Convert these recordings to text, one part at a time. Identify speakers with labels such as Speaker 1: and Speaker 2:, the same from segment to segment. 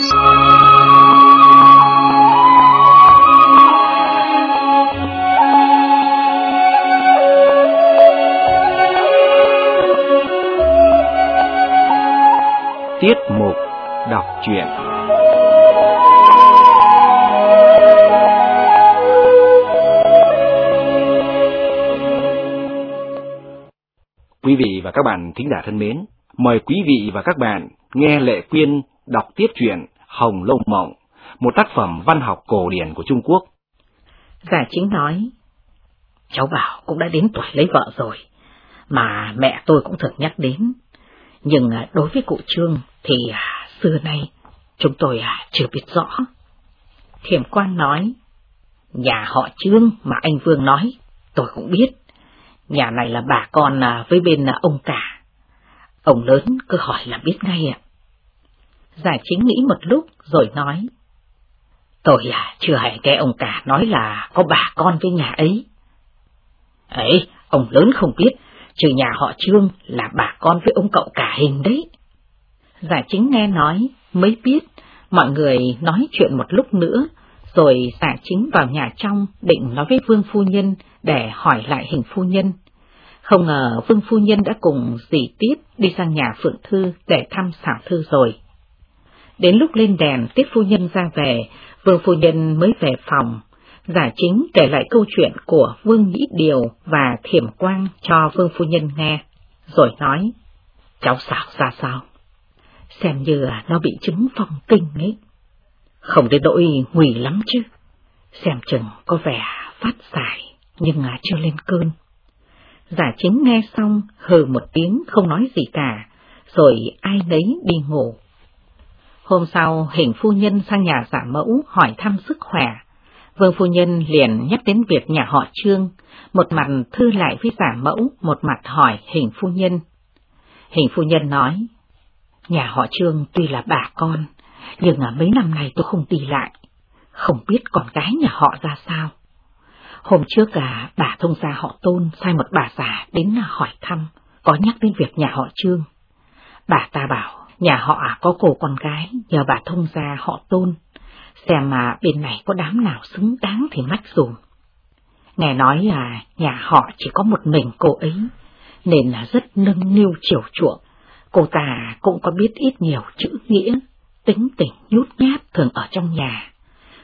Speaker 1: Tiết mục đọc truyện. Quý vị và các bạn thính giả thân mến, mời quý vị và các bạn nghe Lệ Quyên đọc tiếp truyện Hồng Lâu Mộng, một tác phẩm văn học cổ điển của Trung Quốc.
Speaker 2: Giả chính nói, cháu bảo cũng đã đến tuổi lấy vợ rồi, mà mẹ tôi cũng thường nhắc đến. Nhưng à, đối với cụ Trương thì à, xưa nay chúng tôi à, chưa biết rõ. Thiểm quan nói, nhà họ Trương mà anh Vương nói, tôi cũng biết. Nhà này là bà con với bên ông cả. Ông lớn cứ hỏi là biết ngay ạ. Giải chính nghĩ một lúc rồi nói. Tôi à, chưa hề nghe ông cả nói là có bà con với nhà ấy. Ấy, ông lớn không biết, trừ nhà họ Trương là bà con với ông cậu cả hình đấy. Giải chính nghe nói, mới biết, mọi người nói chuyện một lúc nữa, rồi giải chính vào nhà trong định nói với Vương Phu Nhân để hỏi lại hình Phu Nhân. Không ngờ Vương Phu Nhân đã cùng dì Tiết đi sang nhà Phượng Thư để thăm xảo thư rồi. Đến lúc lên đèn tiếp Phu Nhân ra về, Vương Phu Nhân mới về phòng. Giả chính kể lại câu chuyện của Vương Nhĩ Điều và Thiểm Quang cho Vương Phu Nhân nghe, rồi nói, cháu xảo ra sao? Xem như nó bị chứng phong kinh ấy. Không đến nỗi nguy lắm chứ. Xem chừng có vẻ phát giải, nhưng chưa lên cơn. Giả chính nghe xong, hừ một tiếng không nói gì cả, rồi ai nấy đi ngủ. Hôm sau, hình phu nhân sang nhà giả mẫu hỏi thăm sức khỏe. Vương phu nhân liền nhắc đến việc nhà họ Trương, một mặt thư lại với giả mẫu, một mặt hỏi hình phu nhân. Hình phu nhân nói, nhà họ Trương tuy là bà con, nhưng mấy năm nay tôi không đi lại, không biết con gái nhà họ ra sao. Hôm trước à, bà thông gia họ tôn sai một bà già đến hỏi thăm, có nhắc đến việc nhà họ Trương. Bà ta bảo nhà họ có cô con gái nhờ bà thông gia họ tôn, xem mà bên này có đám nào xứng đáng thì mách dùm. Nghe nói là nhà họ chỉ có một mình cô ấy, nên là rất nâng niu chiều chuộng. Cô ta cũng có biết ít nhiều chữ nghĩa, tính tình nhút nhát thường ở trong nhà,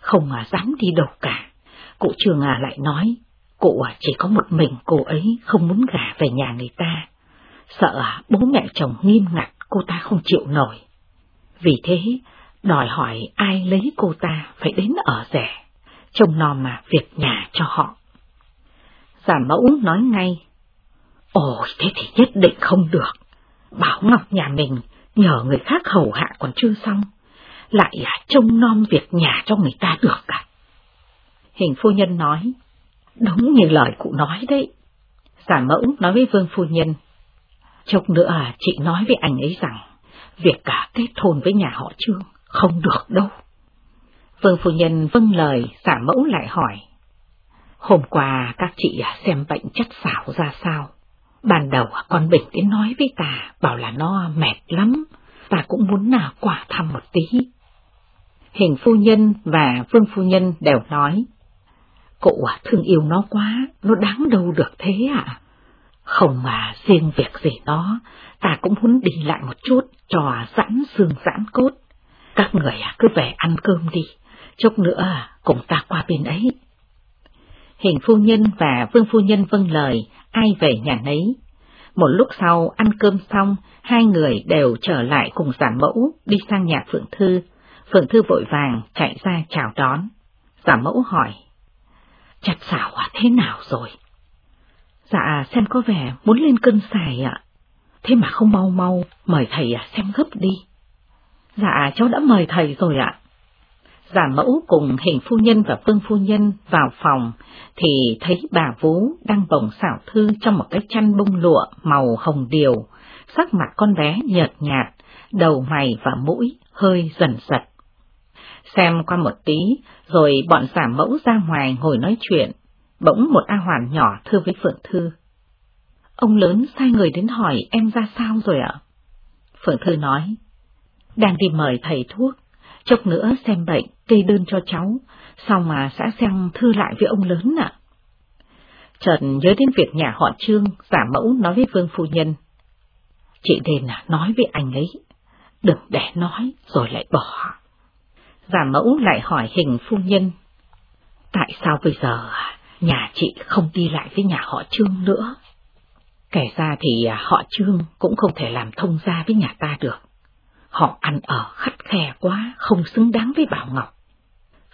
Speaker 2: không mà dám đi đâu cả. Cụ Trường à lại nói, cụ à chỉ có một mình cô ấy không muốn gả về nhà người ta. Sợ à bố mẹ chồng nghiêm ngặt cô ta không chịu nổi. Vì thế, đòi hỏi ai lấy cô ta phải đến ở rẻ, trông non mà việc nhà cho họ. Giả mẫu nói ngay, Ồ, thế thì nhất định không được. Bảo Ngọc nhà mình nhờ người khác hầu hạ còn chưa xong, lại à, trông nom việc nhà cho người ta được cả. Hình phu nhân nói, đúng như lời cụ nói đấy. Giả mẫu nói với vương phu nhân, chốc nữa à, chị nói với anh ấy rằng, việc cả kết hôn với nhà họ Trương không được đâu. Vương phu nhân vâng lời, giả mẫu lại hỏi, hôm qua các chị à, xem bệnh chất xảo ra sao? Ban đầu à, con Bình đến nói với ta, bảo là nó mệt lắm, ta cũng muốn nào quả thăm một tí. Hình phu nhân và vương phu nhân đều nói, Cụ à, thương yêu nó quá, nó đáng đâu được thế à? Không mà riêng việc gì đó, ta cũng muốn đi lại một chút cho giãn xương giãn cốt. Các người à, cứ về ăn cơm đi, chút nữa à, cùng ta qua bên ấy. Hình phu nhân và vương phu nhân vâng lời, ai về nhà nấy. Một lúc sau ăn cơm xong, hai người đều trở lại cùng giả mẫu đi sang nhà Phượng Thư. Phượng Thư vội vàng chạy ra chào đón. Giả mẫu hỏi, chặt xảo à thế nào rồi? Dạ xem có vẻ muốn lên cơn xài ạ. Thế mà không mau mau, mời thầy xem gấp đi. Dạ cháu đã mời thầy rồi ạ. Giả mẫu cùng hình phu nhân và phương phu nhân vào phòng, thì thấy bà Vú đang bồng xảo thư trong một cái chăn bông lụa màu hồng điều, sắc mặt con bé nhợt nhạt, đầu mày và mũi hơi dần giật. Xem qua một tí, rồi bọn giả mẫu ra ngoài ngồi nói chuyện, bỗng một A Hoàn nhỏ thưa với Phượng Thư. Ông lớn sai người đến hỏi em ra sao rồi ạ? Phượng Thư nói, đang đi mời thầy thuốc, chốc nữa xem bệnh, kê đơn cho cháu, sau mà sẽ xem thư lại với ông lớn ạ. trần nhớ đến việc nhà họ Trương giả mẫu nói với Vương Phu Nhân. Chị nên à, nói với anh ấy, đừng để nói rồi lại bỏ. Giả mẫu lại hỏi hình Phu Nhân, tại sao bây giờ à? Nhà chị không đi lại với nhà họ Trương nữa? Kể ra thì à, họ Trương cũng không thể làm thông gia với nhà ta được. Họ ăn ở khắt khe quá, không xứng đáng với Bảo Ngọc.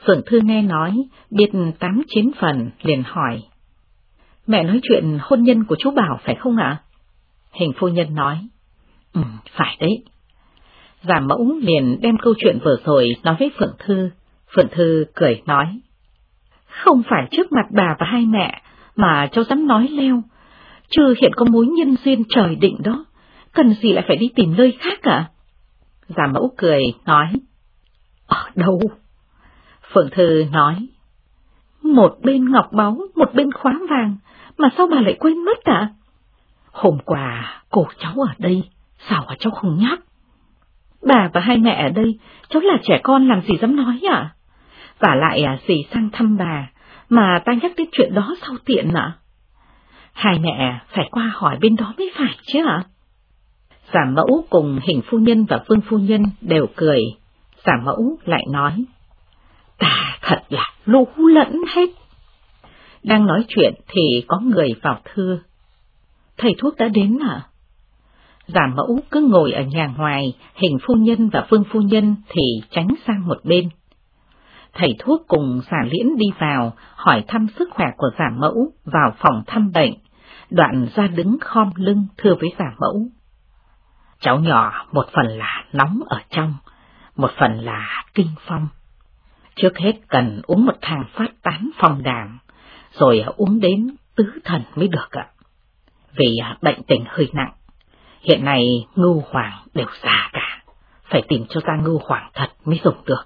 Speaker 2: Phượng Thư nghe nói, biết tám chín phần, liền hỏi. Mẹ nói chuyện hôn nhân của chú Bảo phải không ạ? Hình phu nhân nói. Ừ, phải đấy. Giả mẫu liền đem câu chuyện vừa rồi nói với Phượng Thư. Phượng Thư cười nói. Không phải trước mặt bà và hai mẹ, mà cháu dám nói leo. Chưa hiện có mối nhân duyên trời định đó, cần gì lại phải đi tìm nơi khác cả? Giả mẫu cười, nói. Ở đâu? Phượng Thư nói. Một bên ngọc báu, một bên khóa vàng, mà sao bà lại quên mất ạ? Hôm qua, cô cháu ở đây, sao mà cháu không nhắc? Bà và hai mẹ ở đây, cháu là trẻ con làm gì dám nói à? Và lại à, dì gì sang thăm bà, mà ta nhắc đến chuyện đó sau tiện ạ? Hai mẹ phải qua hỏi bên đó mới phải chứ ạ? Giả mẫu cùng hình phu nhân và vương phu nhân đều cười, giả mẫu lại nói, ta thật là lũ lẫn hết. Đang nói chuyện thì có người vào thưa. Thầy thuốc đã đến à? Giả mẫu cứ ngồi ở nhà ngoài, hình phu nhân và vương phu nhân thì tránh sang một bên. Thầy thuốc cùng giả liễn đi vào, hỏi thăm sức khỏe của giả mẫu vào phòng thăm bệnh, đoạn ra đứng khom lưng thưa với giả mẫu. Cháu nhỏ một phần là nóng ở trong, một phần là kinh phong. Trước hết cần uống một thang phát tán phong đàm, rồi uống đến tứ thần mới được ạ. Vì à, bệnh tình hơi nặng, hiện nay ngưu hoàng đều già cả, phải tìm cho ra ngưu hoàng thật mới dùng được.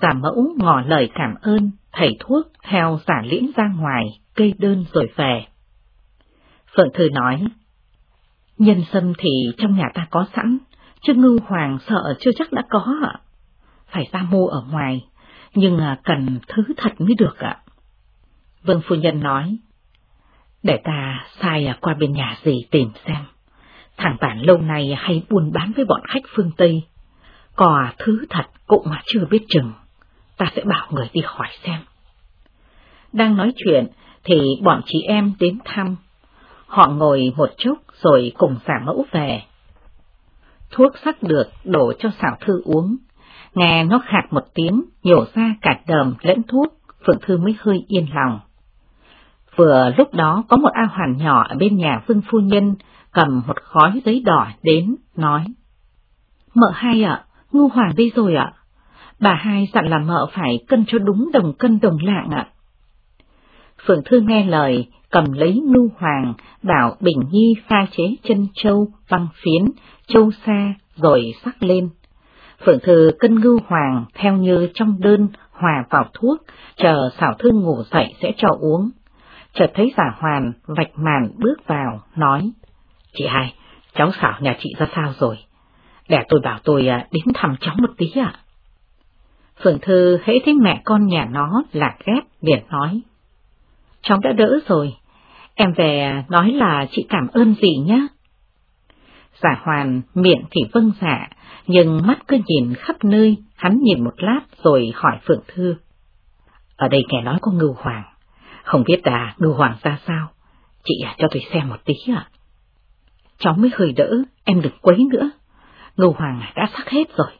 Speaker 2: Giả mẫu ngỏ lời cảm ơn, thầy thuốc theo giả liễn ra ngoài, cây đơn rồi về. Phượng Thư nói, Nhân sâm thì trong nhà ta có sẵn, chứ ngưu hoàng sợ chưa chắc đã có ạ. Phải ra mua ở ngoài, nhưng à, cần thứ thật mới được ạ. Vương Phu Nhân nói, để ta sai à qua bên nhà gì tìm xem. Thằng bản lâu nay hay buôn bán với bọn khách phương Tây, có thứ thật cũng mà chưa biết chừng, ta sẽ bảo người đi hỏi xem. Đang nói chuyện thì bọn chị em đến thăm, Họ ngồi một chút rồi cùng giả mẫu về. Thuốc sắc được đổ cho xảo thư uống. Nghe nó khạc một tiếng, nhổ ra cả đờm lẫn thuốc, Phượng Thư mới hơi yên lòng. Vừa lúc đó có một A Hoàn nhỏ ở bên nhà Vương Phu Nhân cầm một khói giấy đỏ đến, nói. Mợ hai ạ, ngu hoàng đi rồi ạ. Bà hai dặn là mợ phải cân cho đúng đồng cân đồng lạng ạ. Phượng Thư nghe lời, cầm lấy nu hoàng, bảo Bình Nhi pha chế chân châu, văng phiến, châu sa, rồi sắc lên. Phượng Thư cân ngưu hoàng theo như trong đơn hòa vào thuốc, chờ xảo thư ngủ dậy sẽ cho uống. Chợt thấy giả hoàn vạch màn bước vào, nói, Chị hai, cháu xảo nhà chị ra sao rồi? Để tôi bảo tôi à, đến thăm cháu một tí ạ. Phượng Thư hãy thấy mẹ con nhà nó là ghét, liền nói, cháu đã đỡ rồi. Em về nói là chị cảm ơn gì nhé. Giả hoàn miệng thì vâng dạ, nhưng mắt cứ nhìn khắp nơi, hắn nhìn một lát rồi hỏi Phượng Thư. Ở đây nghe nói có ngưu hoàng, không biết là ngưu hoàng ra sao, chị à, cho tôi xem một tí ạ. Cháu mới hơi đỡ, em đừng quấy nữa, ngưu hoàng đã sắc hết rồi.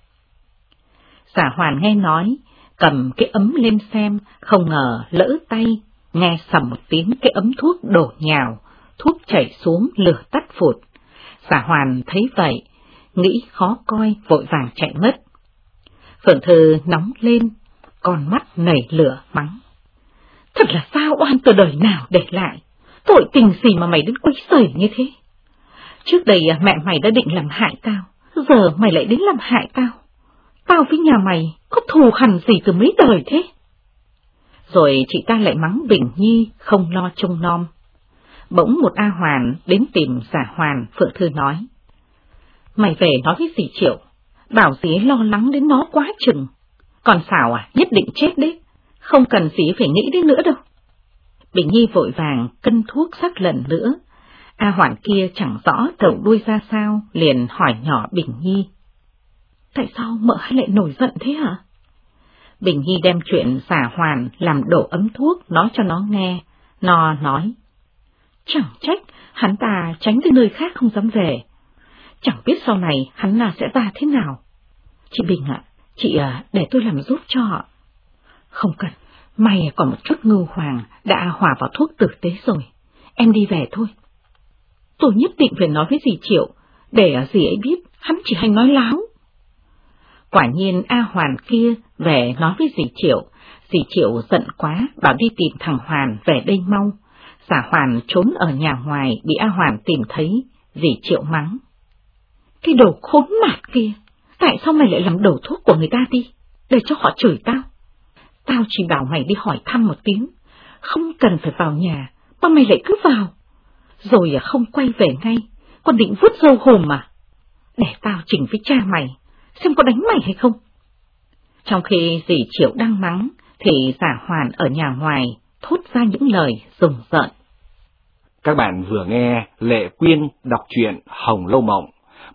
Speaker 2: Giả hoàn nghe nói, cầm cái ấm lên xem, không ngờ lỡ tay nghe sầm một tiếng cái ấm thuốc đổ nhào, thuốc chảy xuống lửa tắt phụt. Giả hoàn thấy vậy, nghĩ khó coi, vội vàng chạy mất. Phượng thư nóng lên, con mắt nảy lửa mắng. Thật là sao oan từ đời nào để lại, tội tình gì mà mày đến quấy rầy như thế? Trước đây à, mẹ mày đã định làm hại tao, giờ mày lại đến làm hại tao. Tao với nhà mày có thù hằn gì từ mấy đời thế? rồi chị ta lại mắng Bình Nhi không lo trông nom. Bỗng một A Hoàn đến tìm giả Hoàn, Phượng Thư nói. Mày về nói với dì Triệu, bảo dì lo lắng đến nó quá chừng. Còn xảo à, nhất định chết đấy, không cần dì phải nghĩ đến nữa đâu. Bình Nhi vội vàng cân thuốc sắc lần nữa. A Hoàn kia chẳng rõ đầu đuôi ra sao, liền hỏi nhỏ Bình Nhi. Tại sao mợ hai lại nổi giận thế hả? Bình Nhi đem chuyện xả hoàn làm đổ ấm thuốc nói cho nó nghe. Nó nói. Chẳng trách, hắn ta tránh tới nơi khác không dám về. Chẳng biết sau này hắn là sẽ ra thế nào. Chị Bình ạ, chị à, để tôi làm giúp cho. Không cần, may còn một chút ngưu hoàng đã hòa vào thuốc tử tế rồi. Em đi về thôi. Tôi nhất định phải nói với dì Triệu, để dì ấy biết hắn chỉ hay nói láo. Quả nhiên A Hoàn kia về nói với dì Triệu, dì Triệu giận quá, bảo đi tìm thằng Hoàn về đây mau. Giả Hoàn trốn ở nhà ngoài bị A Hoàn tìm thấy, dì Triệu mắng. Cái đồ khốn nạn kia, tại sao mày lại làm đổ thuốc của người ta đi, để cho họ chửi tao? Tao chỉ bảo mày đi hỏi thăm một tiếng, không cần phải vào nhà, mà mày lại cứ vào. Rồi à, không quay về ngay, còn định vứt dâu hồn mà. Để tao chỉnh với cha mày, xem có đánh mày hay không. Trong khi dì Triệu đang mắng, thì giả hoàn ở nhà ngoài thốt ra những lời rùng rợn.
Speaker 1: Các bạn vừa nghe Lệ Quyên đọc truyện Hồng Lâu Mộng,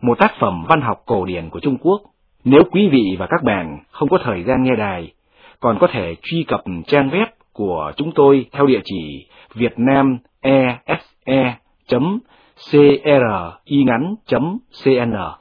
Speaker 1: một tác phẩm văn học cổ điển của Trung Quốc. Nếu quý vị và các bạn không có thời gian nghe đài, còn có thể truy cập trang web của chúng tôi theo địa chỉ vietnamese.cringắn.cn.